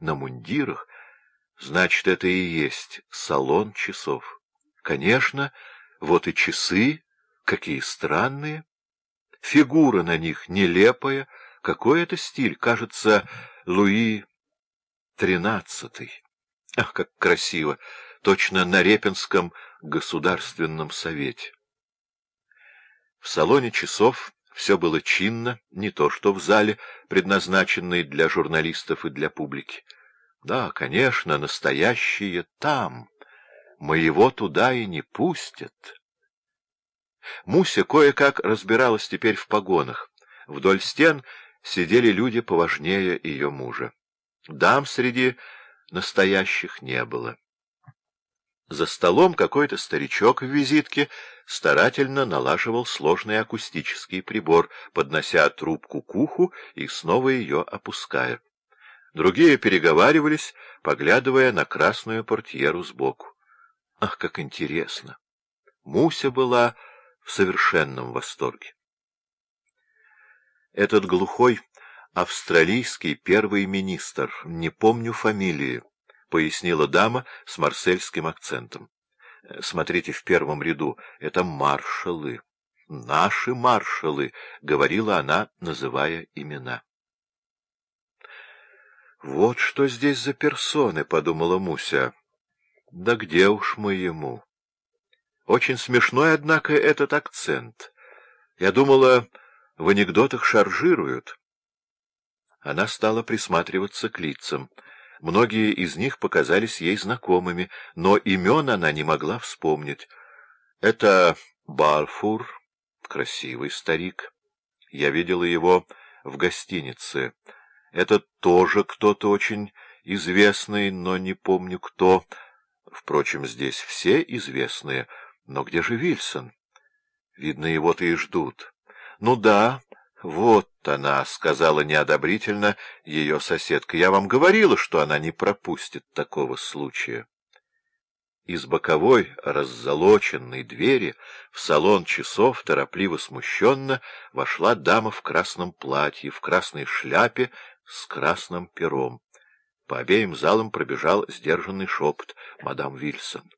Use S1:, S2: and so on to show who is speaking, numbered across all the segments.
S1: на мундирах. Значит, это и есть салон часов. Конечно, вот и часы, какие странные. Фигура на них нелепая. Какой это стиль? Кажется, Луи тринадцатый. Ах, как красиво! Точно на Репинском государственном совете. В салоне часов все было чинно, не то что в зале, предназначенной для журналистов и для публики. Да, конечно, настоящие там. Моего туда и не пустят. Муся кое-как разбиралась теперь в погонах. Вдоль стен сидели люди поважнее ее мужа. Дам среди настоящих не было. За столом какой-то старичок в визитке старательно налаживал сложный акустический прибор, поднося трубку к уху и снова ее опуская. Другие переговаривались, поглядывая на красную портьеру сбоку. Ах, как интересно! Муся была в совершенном восторге. Этот глухой австралийский первый министр, не помню фамилии, — пояснила дама с марсельским акцентом. — Смотрите в первом ряду, это маршалы. — Наши маршалы, — говорила она, называя имена. — Вот что здесь за персоны, — подумала Муся. — Да где уж мы ему? Очень смешной, однако, этот акцент. Я думала, в анекдотах шаржируют. Она стала присматриваться к лицам. Многие из них показались ей знакомыми, но имен она не могла вспомнить. Это Балфур, красивый старик. Я видела его в гостинице. Это тоже кто-то очень известный, но не помню кто. Впрочем, здесь все известные. Но где же Вильсон? Видно, его-то и ждут. Ну да, вот она, — сказала неодобрительно ее соседка. Я вам говорила, что она не пропустит такого случая. Из боковой, раззолоченной двери в салон часов торопливо смущенно вошла дама в красном платье, в красной шляпе с красным пером. По обеим залам пробежал сдержанный шепот «Мадам Вильсон».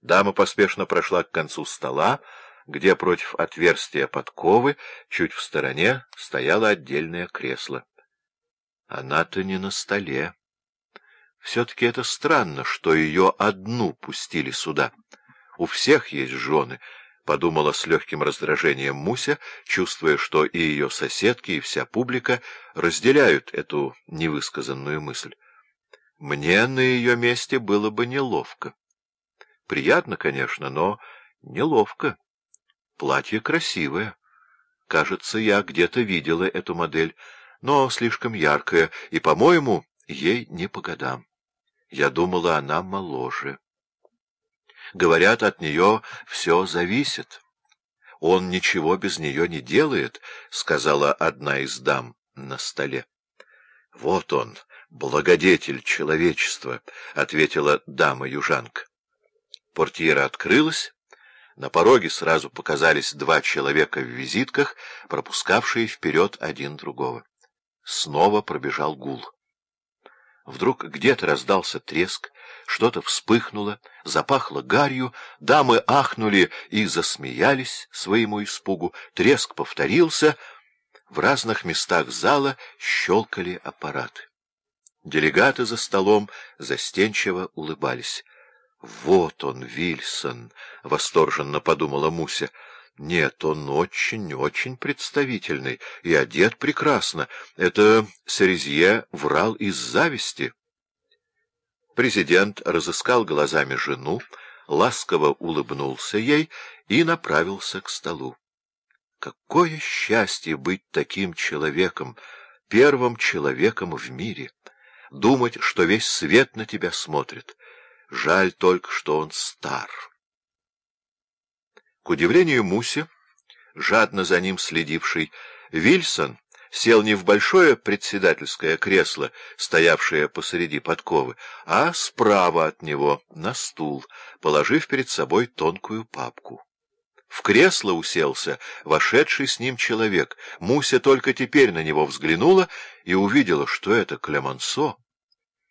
S1: Дама поспешно прошла к концу стола, где против отверстия подковы, чуть в стороне, стояло отдельное кресло. Она-то не на столе. Все-таки это странно, что ее одну пустили сюда. У всех есть жены, — подумала с легким раздражением Муся, чувствуя, что и ее соседки, и вся публика разделяют эту невысказанную мысль. Мне на ее месте было бы неловко. Приятно, конечно, но неловко. Платье красивое. Кажется, я где-то видела эту модель, но слишком яркая, и, по-моему, ей не по годам. Я думала, она моложе. Говорят, от нее все зависит. Он ничего без нее не делает, — сказала одна из дам на столе. — Вот он, благодетель человечества, — ответила дама-южанка. Портьера открылась. На пороге сразу показались два человека в визитках, пропускавшие вперед один другого. Снова пробежал гул. Вдруг где-то раздался треск, что-то вспыхнуло, запахло гарью, дамы ахнули и засмеялись своему испугу, треск повторился, в разных местах зала щелкали аппараты. Делегаты за столом застенчиво улыбались. «Вот он, Вильсон!» — восторженно подумала Муся. «Нет, он очень-очень представительный и одет прекрасно. Это Серезье врал из зависти». Президент разыскал глазами жену, ласково улыбнулся ей и направился к столу. Какое счастье быть таким человеком, первым человеком в мире! Думать, что весь свет на тебя смотрит — Жаль только, что он стар. К удивлению Муси, жадно за ним следивший, Вильсон сел не в большое председательское кресло, стоявшее посреди подковы, а справа от него, на стул, положив перед собой тонкую папку. В кресло уселся вошедший с ним человек. Муся только теперь на него взглянула и увидела, что это Клемансо.